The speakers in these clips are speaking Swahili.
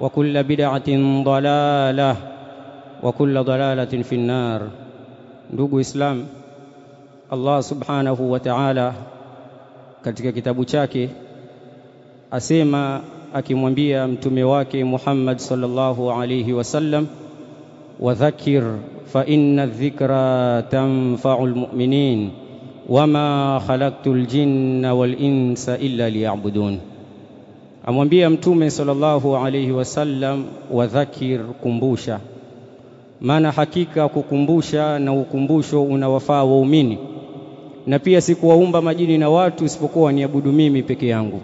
وكل بدعة ضلالة وكل ضلالة في النار ndugu islam Allah subhanahu wa ta'ala katika kitabu chake asema akimwambia mtume wake Muhammad sallallahu alayhi wasallam wadhakir fa inna dhikra tanfa'ul mu'minin wama khalaqtul jinna wal insa illa liya'budun amwambia mtume sallallahu alayhi wasallam wadhakir kumbusha. Maana hakika kukumbusha na ukumbusho unawafaa waumini. Na pia sikuwaumba majini na watu isipokuwa niabudu mimi peke yangu.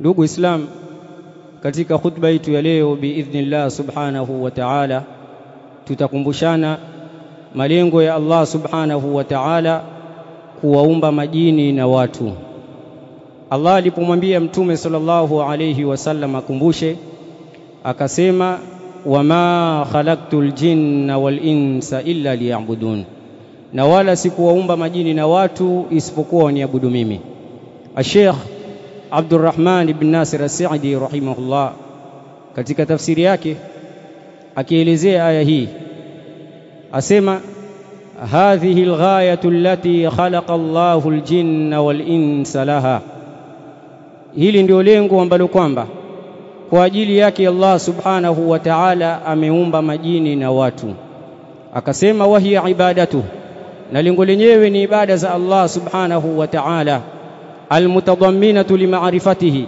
Ndugu islam katika khutba yetu ya leo biidhnillah subhanahu wa ta'ala tutakumbushana malengo ya Allah subhanahu wa ta'ala kuwaumba majini na watu Allah alipomwambia mtume sallallahu alayhi wasallam akumbushe akasema wama khalaqtul jinna wal insa illa liya'budun. Na wala sikuwaumba majini na watu isipokuwa waniabudu mimi. Sheikh Abdurrahman ibn Nasir As-Sa'di rahimahullah katika tafsiri yake akielezea aya hii asema hadhihi alghayatu allati khalaqa Allahu aljinna wal insa laha hili ndio lengo ambalo kwamba kwa ajili yake Allah subhanahu wa ta'ala ameumba majini na watu. Akasema wahiya ibadatu. Na lengo lenyewe ni ibada za Allah subhanahu wa ta'ala. Almutadamminatu limaarifatihi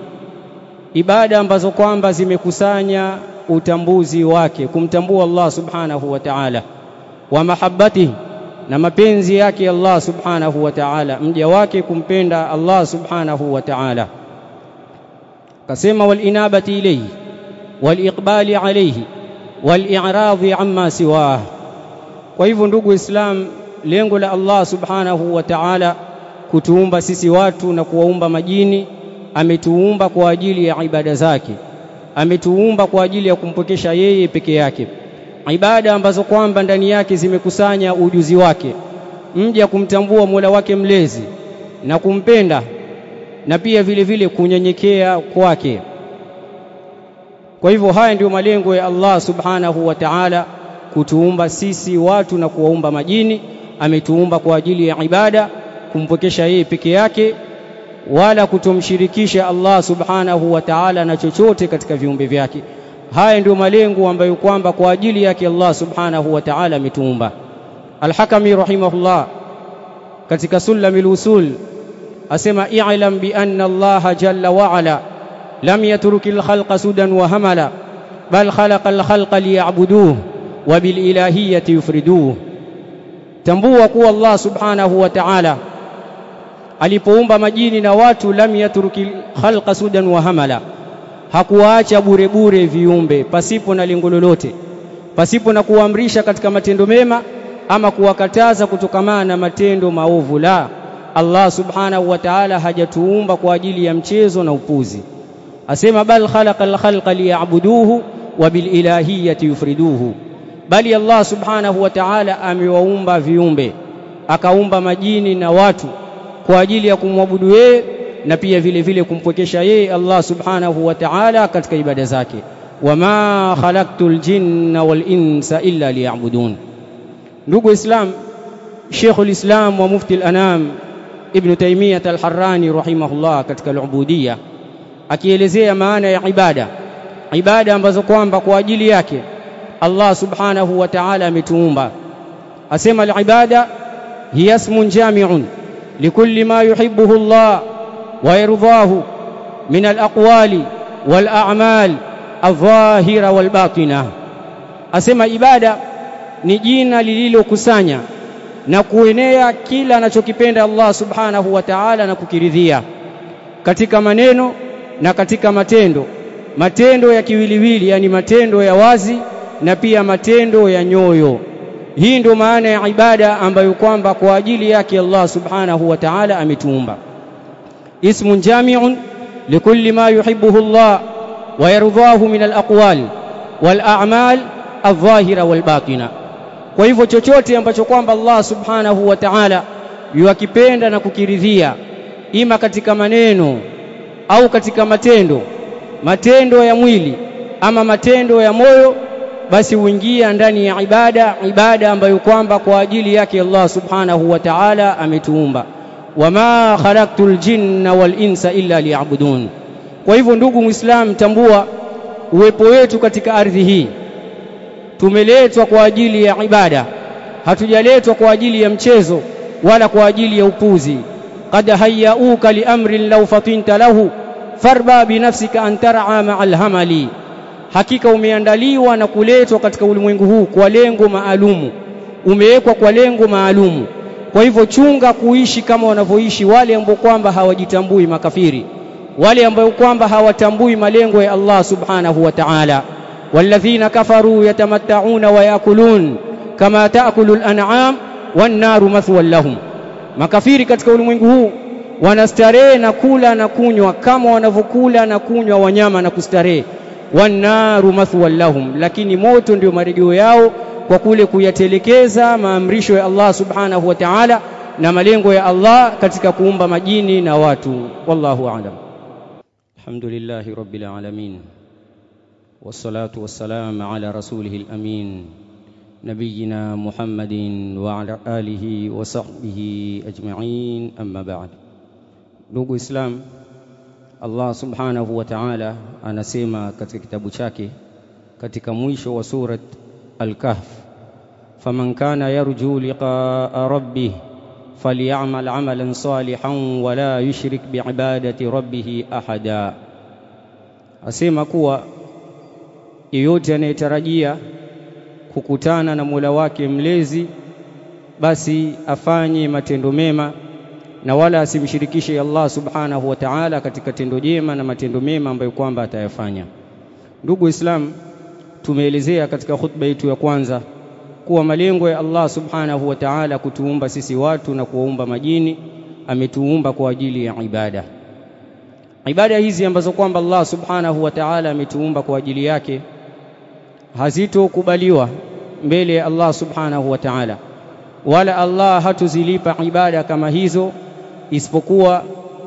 ibada ambazo kwamba zimekusanya utambuzi wake kumtambua Allah subhanahu wa ta'ala. Wa mahabbatihi. Na mapenzi yake Allah subhanahu wa ta'ala. Mja wake kumpenda Allah subhanahu wa ta'ala kasema walinabati ilayhi waliqbali alayhi wali'radhi amma siwah kwa hivyo ndugu islam lengo la Allah subhanahu wa ta'ala kutuumba sisi watu na kuwaumba majini ametuumba kwa ajili ya ibada zake ametuumba kwa ajili ya kumpokesha yeye peke yake. Ibada ambazo kwamba ndani yake zimekusanya ujuzi wake mja kumtambua Mola wake mlezi na kumpenda na pia vile vile kunyenyekea kwake. Kwa hivyo haya ndiyo malengo ya Allah subhanahu wa ta'ala kutuumba sisi watu na kuwaumba majini. Ametuumba kwa ajili ya ibada kumpokesha yeye peke yake wala kutomshirikisha Allah subhanahu wa ta'ala na chochote katika viumbe vyake. Haya ndio malengo ambayo kwamba kwa ajili yake Allah subhanahu wa ta'ala ametuumba. Al-Hakami rahimahullah katika Sulamil Usul asema i'lam bi anna Allah jalla wa ala lam yatrukil khalqa sudan wa hamala bal khalaqal khalqa liya'buduhu wa bil ilahiyyati yufriduhu tambua kuwa Allah subhanahu wa ta'ala alipoumba majini na watu lam yatrukil khalqa sudan wa hamala hakuwaacha bure bure viumbe pasipo na lengo lolote pasipo na kuamrisha katika matendo mema ama kuwakataza kutokamana na matendo maovu la Allah subhanahu wa ta'ala hajatuumba kwa ajili ya mchezo na upuzi. Asema bal khalaqal khalqa liya'buduhu wa bil ilahiyyati yufriduhu. Bali Allah subhanahu wa ta'ala amewaumba viumbe akaumba majini na watu kwa ajili ya kumwabudu yeye na pia vile vile kumpwekesha yeye Allah subhanahu wa ta'ala katika ibada zake. Wama khalaqtul jinna wal insa illa liya'budun. Ndugu islam Sheikhul Islam wa Mufti al-Anam Ibn Taymiyyah al-Harrani rahimahullah katika al-Ubudiyya akielezea maana ya ibada. Ibada ambazo kwamba kwa ajili yake Allah subhanahu wa ta'ala ametuumba. Asema al-ibada hiya ismun jami'un likulli ma yuhibbuhu Allah wa yardahu min al-aqwali wal a'mal adh-dhahira wal batina asema ibada ni jina lililokusanya na kuenea kila anachokipenda Allah subhanahu wa ta'ala na kukiridhia. Katika maneno na katika matendo matendo ya kiwiliwili yani matendo ya wazi na pia matendo ya nyoyo. Hii ndio maana ya ibada ambayo kwamba kwa ajili yake Allah subhanahu wa ta'ala ametuumba. Ismun jami'un likulli ma yuhibbuhu Allah wa yardahu min al-aqwal wal a'mal adh-dhahira wal batina kwa hivyo chochote ambacho kwamba Allah subhanahu wa ta'ala yuakipenda na kukiridhia ima katika maneno au katika matendo matendo ya mwili ama matendo ya moyo basi uingia ndani ya ibada ibada ambayo kwamba kwa ajili yake Allah subhanahu wa ta'ala ametuumba. Wama khalaqtul jinna wal insa illa liya'budun. Kwa hivyo ndugu muislam tambua uwepo wetu katika ardhi hii tumeletwa kwa ajili ya ibada. Hatujaletwa kwa ajili ya mchezo wala kwa ajili ya upuzi. Qad hayyauka li amrin law fatinta lahu farba binafsika an tar'a ma'al hamali. Hakika umeandaliwa na kuletwa katika ulimwengu huu kwa lengo maalumu. Umewekwa kwa lengo maalumu. Kwa hivyo chunga kuishi kama wanavyoishi wale ambao kwamba hawajitambui makafiri wale ambao kwamba hawatambui malengo ya Allah subhanahu wa ta'ala والذين كفروا يتمتعون ويأكلون كما تأكل الأنعام والنار مثوى لهم makafiri katika ulimwengu huu wanastarehe na kula na kunywa kama wanavyokula na kunywa wanyama na kustarehe wannaru mathwan lahum lakini moto ndio marejeo yao kwa kule kuyatelekeza maamrisho ya Allah subhanahu wa ta'ala na malengo ya Allah katika kuumba majini na watu wallahu a'lam alhamdulillahi rabbil alamin والصلاة والسلام على رسوله الأمين نبينا محمد وعلى آله وصحبه أجمعين أما بعد. دوغو اسلام الله سبحانه وتعالى أنا اناسما في كتابه شكي في مويشو سوره الكهف فمن كان يرجو لقاء ربه فليعمل عملا صالحا ولا يشرك بعباده ربه احدا أسيما كوا yeyote anayetarajia kukutana na Mola wake mlezi basi afanye matendo mema na wala asimshirikishe Allah subhanahu wa ta'ala katika tendo jema na matendo mema ambayo kwamba atayafanya. Ndugu Islam, tumeelezea katika khutba yetu ya kwanza kuwa malengo ya Allah subhanahu wa ta'ala kutuumba sisi watu na kuwaumba majini, ametuumba kwa ajili ya ibada. Ibada hizi ambazo kwamba Allah subhanahu wa ta'ala ametuumba kwa ajili yake hazitokubaliwa mbele ya Allah subhanahu wa ta'ala, wala Allah hatuzilipa ibada kama hizo isipokuwa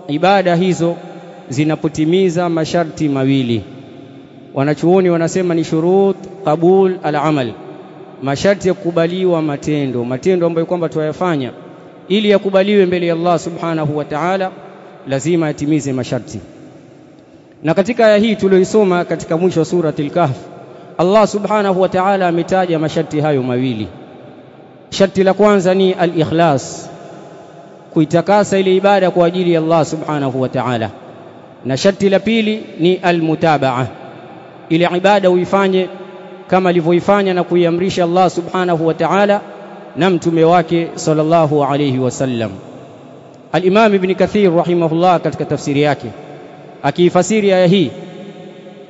ibada hizo zinapotimiza masharti mawili. Wanachuoni wanasema ni shurut kabul al-amal, masharti ya kukubaliwa matendo, matendo ambayo kwamba tuyafanya ili yakubaliwe mbele ya Allah subhanahu wa ta'ala, lazima yatimize masharti. Na katika aya hii tulioisoma katika mwisho wa suratul Kahf, Allah subhanahu wa ta'ala ametaja masharti hayo mawili. Sharti la kwanza ni al-ikhlas, kuitakasa ile ibada kwa ajili ya Allah subhanahu wa ta'ala, na sharti la pili ni al-mutabaa, ile ibada uifanye kama alivyoifanya na kuiamrisha Allah subhanahu wa ta'ala na mtume wake sallallahu alayhi wasallam. Al-Imam Ibn Kathir rahimahullah katika tafsiri yake akiifasiri aya hii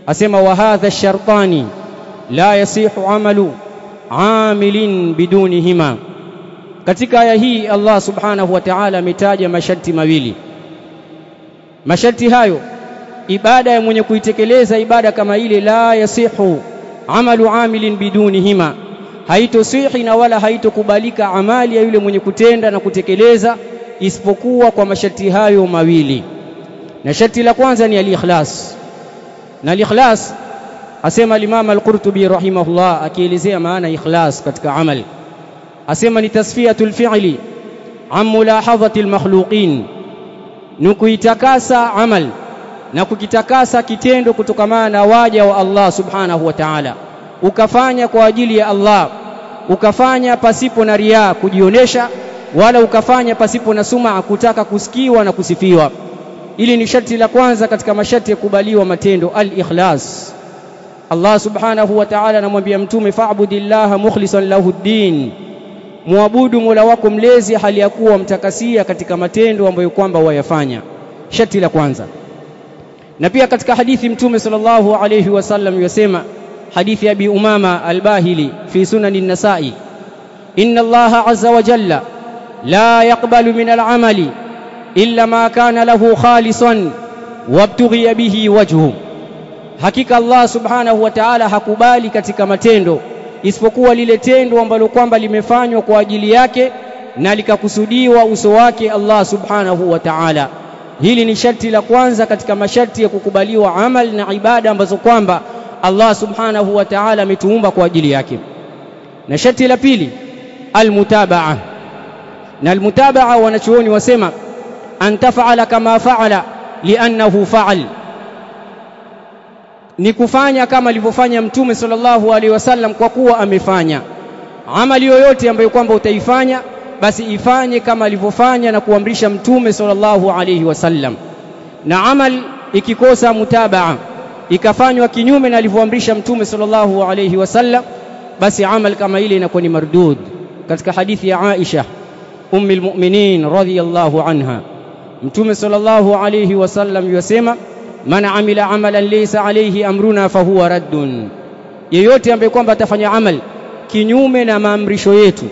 asema wa hadha shartani la yasihu amalu amilin bidunihima. Katika aya hii Allah subhanahu wa ta'ala ametaja masharti mawili. Masharti hayo, ibada ya mwenye kuitekeleza ibada kama ile, la yasihu amalu amilin bidunihima, haitosihi na wala haitokubalika amali ya yule mwenye kutenda na kutekeleza isipokuwa kwa masharti hayo mawili na sharti la kwanza ni al-ikhlas na al-ikhlas asema al-Imam al-Qurtubi rahimahullah akielezea maana ikhlas katika amal. Asema ni tasfiyatul fi'li an mulahadhati al-makhluqin ni kuitakasa amal na kukitakasa kitendo kutokamana na waja wa Allah subhanahu wa ta'ala. Ukafanya kwa ajili ya Allah ukafanya pasipo na ria kujionesha wala ukafanya pasipo na suma kutaka kusikiwa na kusifiwa. Ili ni sharti la kwanza katika masharti ya kubaliwa matendo al-ikhlas Allah subhanahu wa ta'ala anamwambia mtume fa'budillaha mukhlishan lahu ddin. Muabudu Mola wako mlezi hali ya kuwa mtakasia katika matendo ambayo kwamba wayafanya. Sharti la kwanza. Na pia katika hadithi mtume sallallahu alayhi wasallam yasema hadithi abi umama al-bahili fi sunan an-nasa'i inna allaha azza wa jalla la yaqbalu min al-amali illa ma kana lahu khalisan wabtughiya bihi wajhu hakika Allah subhanahu wa ta'ala hakubali katika matendo isipokuwa lile tendo ambalo kwamba limefanywa kwa ajili yake na likakusudiwa uso wake Allah subhanahu wa ta'ala. Hili ni sharti la kwanza katika masharti ya kukubaliwa amal na ibada ambazo kwamba Allah subhanahu wa ta'ala ametuumba kwa ajili yake. Na sharti la pili almutabaa. Na almutabaa wanachuoni wasema an taf'ala kama fa'ala li'annahu fa'al ni kufanya kama alivyofanya mtume sallallahu alaihi wasallam kwa kuwa amefanya. Amali yoyote ambayo kwamba utaifanya basi ifanye kama alivyofanya na kuamrisha mtume sallallahu alaihi wasallam. Na amal ikikosa mutabaa ikafanywa kinyume na alivyoamrisha mtume sallallahu alaihi wasallam basi amal kama ile inakuwa ni mardud. Katika hadithi ya Aisha ummi almu'minin radhiyallahu anha mtume sallallahu alaihi wasallam yasema man amila amalan laysa alayhi amruna fahuwa raddun. Yeyote ambaye kwamba atafanya amal kinyume na maamrisho yetu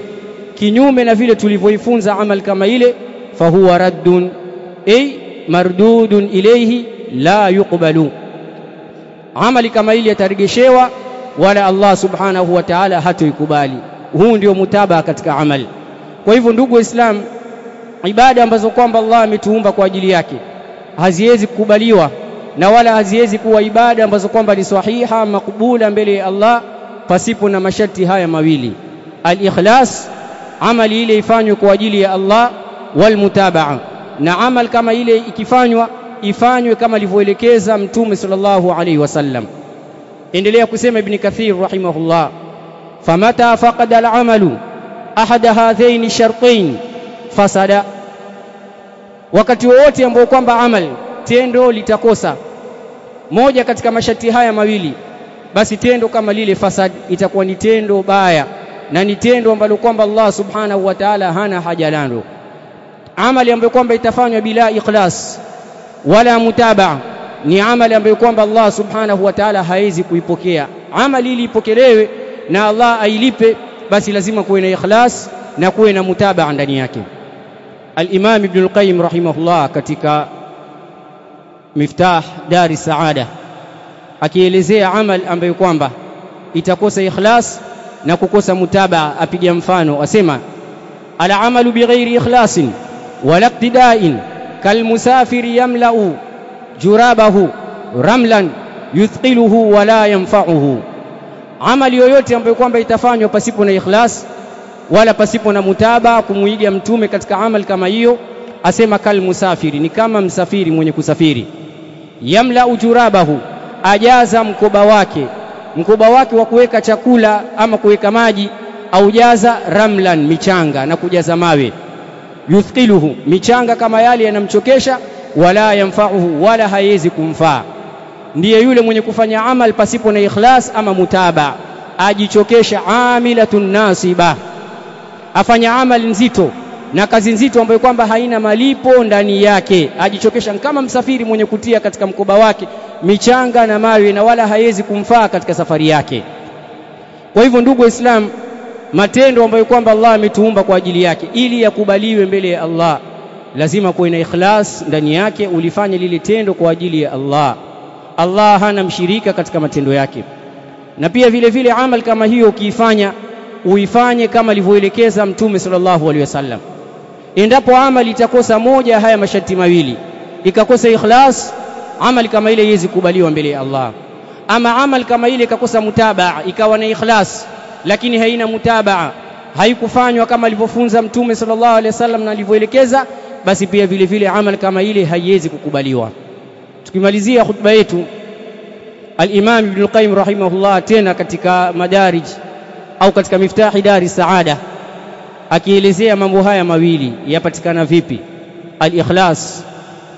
kinyume na vile tulivyoifunza amal kama ile fahuwa raddun. Ay mardudun ilayhi la yuqbalu. Amali kama ile yataregeshewa wala Allah subhanahu wa ta'ala hatoikubali. Huu ndio mutaba katika amal. Kwa hivyo ndugu waislamu ibada ambazo kwamba Allah ametuumba kwa ajili yake haziwezi kukubaliwa na wala haziwezi kuwa ibada ambazo kwamba ni sahiha makubula mbele ya Allah pasipo na masharti haya mawili. Al-ikhlas amali ile ifanywe kwa ajili ya Allah wal mutabaa na amal kama ile ikifanywa ifanywe kama alivyoelekeza mtume sallallahu alaihi wasallam endelea kusema ibn kathir rahimahullah famata faqada al-amalu ahada hadhaini shartain fasada. Wakati wowote ambao kwamba amal tendo litakosa. Moja katika masharti haya mawili basi tendo kama lile fasad itakuwa ni tendo baya na ni tendo ambalo kwamba Allah subhanahu wa ta'ala hana haja nalo. Amali ambayo kwamba itafanywa bila ikhlas wala mutabaa ni amali ambayo kwamba Allah subhanahu wa ta'ala hawezi kuipokea. Amali ili ipokelewe na Allah ailipe basi lazima kuwe na ikhlas na kuwe na mutabaa ndani yake. al-Imam Ibn al-Qayyim rahimahullah katika Miftah Dari Saada. Akielezea amal ambayo kwamba itakosa ikhlas na kukosa mutabaa apiga mfano asema ala amalu bighairi ikhlasin wala iqtida'in kalmusafiri yamla'u jurabahu ramlan yuthqiluhu wala yanfa'uhu. Amali yoyote ambayo kwamba itafanywa pasipo na ikhlas wala pasipo na mutaba kumuiga mtume katika amal kama hiyo asema kalmusafiri, ni kama msafiri mwenye kusafiri yamla ujurabahu ajaza mkoba wake mkoba wake wa kuweka chakula ama kuweka maji aujaza ramlan michanga na kujaza mawe. Yuthqiluhu michanga kama yale yanamchokesha wala yamfa'uhu wala haiwezi kumfaa. Ndiye yule mwenye kufanya amal pasipo na ikhlas ama mutaba ajichokesha amilatun nasiba. Afanya amali nzito na kazi nzito ambayo kwamba haina malipo ndani yake. Ajichokesha kama msafiri mwenye kutia katika mkoba wake michanga na mawe na wala haiwezi kumfaa katika safari yake. Kwa hivyo ndugu waislamu matendo ambayo kwamba Allah ametuumba kwa ajili yake ili yakubaliwe mbele ya Allah lazima kuwe na ikhlas ndani yake ulifanye lile tendo kwa ajili ya Allah. Allah hana mshirika katika matendo yake. Na pia vile vile amal kama hiyo ukiifanya uifanye kama alivyoelekeza Mtume sallallahu alaihi wasallam. Endapo amali itakosa moja haya masharti mawili, ikakosa ikhlas, amali kama ile haiwezi kubaliwa mbele ya Allah. Ama amali kama ile ikakosa mutabaa, ikawa na ikhlas lakini haina mutabaa, haikufanywa kama alivyofunza Mtume sallallahu alaihi wasallam na alivyoelekeza, basi pia vile vile amali kama ile haiwezi kukubaliwa. Tukimalizia hutuba yetu, Al-Imam Ibn al-Qayyim rahimahullah tena katika madarij au katika miftahi dari saada akielezea mambo haya mawili yapatikana vipi, al-ikhlas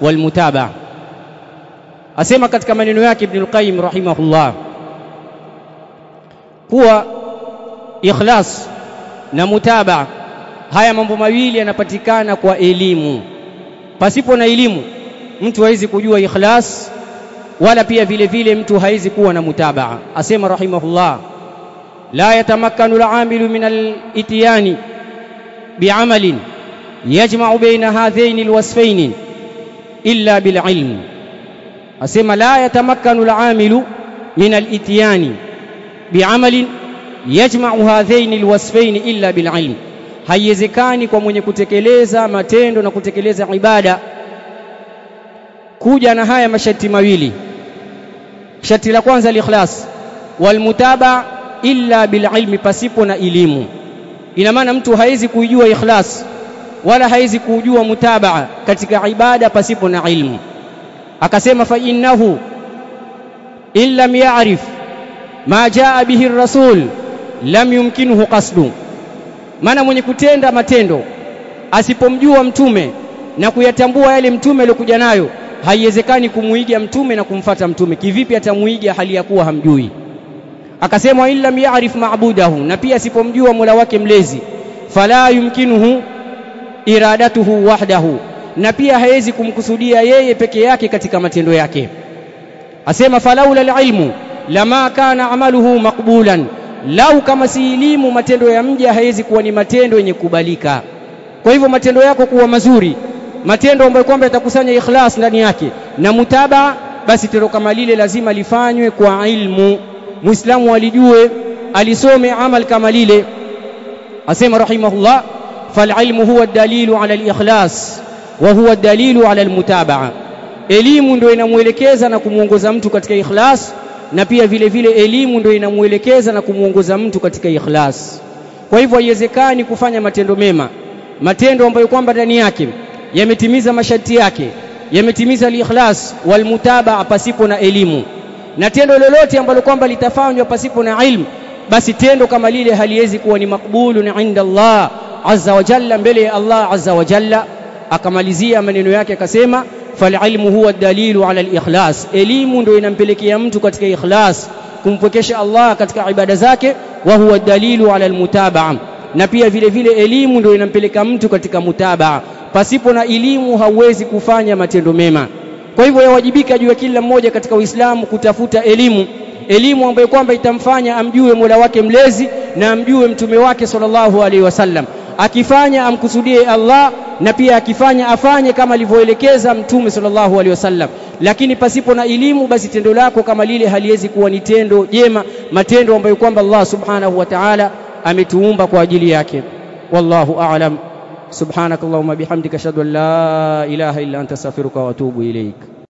wal mutabaa, asema katika maneno yake Ibn al-Qayyim rahimahullah kuwa ikhlas na mutaba haya mambo mawili yanapatikana kwa elimu. Pasipo na elimu mtu hawezi kujua ikhlas wala pia vile vile mtu hawezi kuwa na mutabaa. Asema rahimahullah, la yatamakkanu al-amilu min al-ityani bi'amalin يجمع بين هذين الوصفين إلا بالعلم bil-ilm. Asema la من الإتيان بعمل يجمع هذين الوصفين bi'amalin بالعلم haiwezekani kwa mwenye kutekeleza matendo na kutekeleza ibada kuja na haya masharti mawili. Sharti la kwanza al-ikhlas wal mutaba illa bil pasipo na elimu. Ina maana mtu haizi kuijua ikhlas wala haizi kujua mutabaa katika ibada pasipo na ilmu. Akasema fa innahu in lam ya'rif ma jaa bihi rasul lam yumkinuhu qasdu, maana mwenye kutenda matendo asipomjua mtume na kuyatambua yale mtume aliyokuja nayo haiwezekani kumuiga mtume na kumfata mtume. Kivipi atamuiga hali ya kuwa hamjui? Akasema in lam ya'rif ma'budahu, na pia asipomjua mola wake mlezi, fala yumkinuhu iradatuhu wahdahu, na pia hawezi kumkusudia yeye peke yake katika matendo yake. Asema falaula alilmu lama kana amaluhu maqbulan, lau kama si elimu matendo ya mja hawezi kuwa ni matendo yenye kubalika. Kwa hivyo matendo yako kuwa mazuri matendo ambayo kwamba yatakusanya ikhlas ndani yake na mutaba basi tendo kama lile lazima lifanywe kwa ilmu. Muislamu alijue, alisome amal kama lile. Asema rahimahullah, falilmu huwa dalilu ala alikhlas wa huwa dalilu ala almutabaa, elimu ndio inamuelekeza na kumuongoza mtu katika ikhlas, na pia vile vile elimu ndio inamuelekeza na kumuongoza mtu katika ikhlas. Kwa hivyo haiwezekani kufanya matendo mema, matendo ambayo kwamba ndani yake yametimiza masharti yake, yametimiza al-ikhlas wal mutabaa pasipo na elimu, na tendo lolote ambalo kwamba litafanywa pasipo na ilmu, basi tendo kama lile haliwezi kuwa ni makbulun inda Allah azza wa jalla, mbele ya Allah azza wa jalla. Akamalizia maneno yake akasema, falilmu huwa dalilu ala al-ikhlas, elimu ndio inampelekea mtu katika ikhlas, kumpwekesha Allah katika ibada zake, wa huwa dalilu ala al-mutabaa, na pia vile vile elimu ndio inampeleka mtu katika mutabaa pasipo na elimu hauwezi kufanya matendo mema. Kwa hivyo yawajibika juu ya kila mmoja katika Uislamu kutafuta elimu, elimu ambayo kwamba itamfanya amjue Mola wake mlezi na amjue mtume wake sallallahu alaihi wasallam. Akifanya amkusudie Allah na pia akifanya afanye kama alivyoelekeza mtume sallallahu alaihi wasallam. Lakini pasipo na elimu, basi tendo lako kama lile haliwezi kuwa ni tendo jema, matendo ambayo kwamba Allah subhanahu wa ta'ala ametuumba kwa ajili yake. Wallahu a'lam subhanakallahumma bihamdika ashhadu an la ilaha illa anta astaghfiruka wa atubu ilaika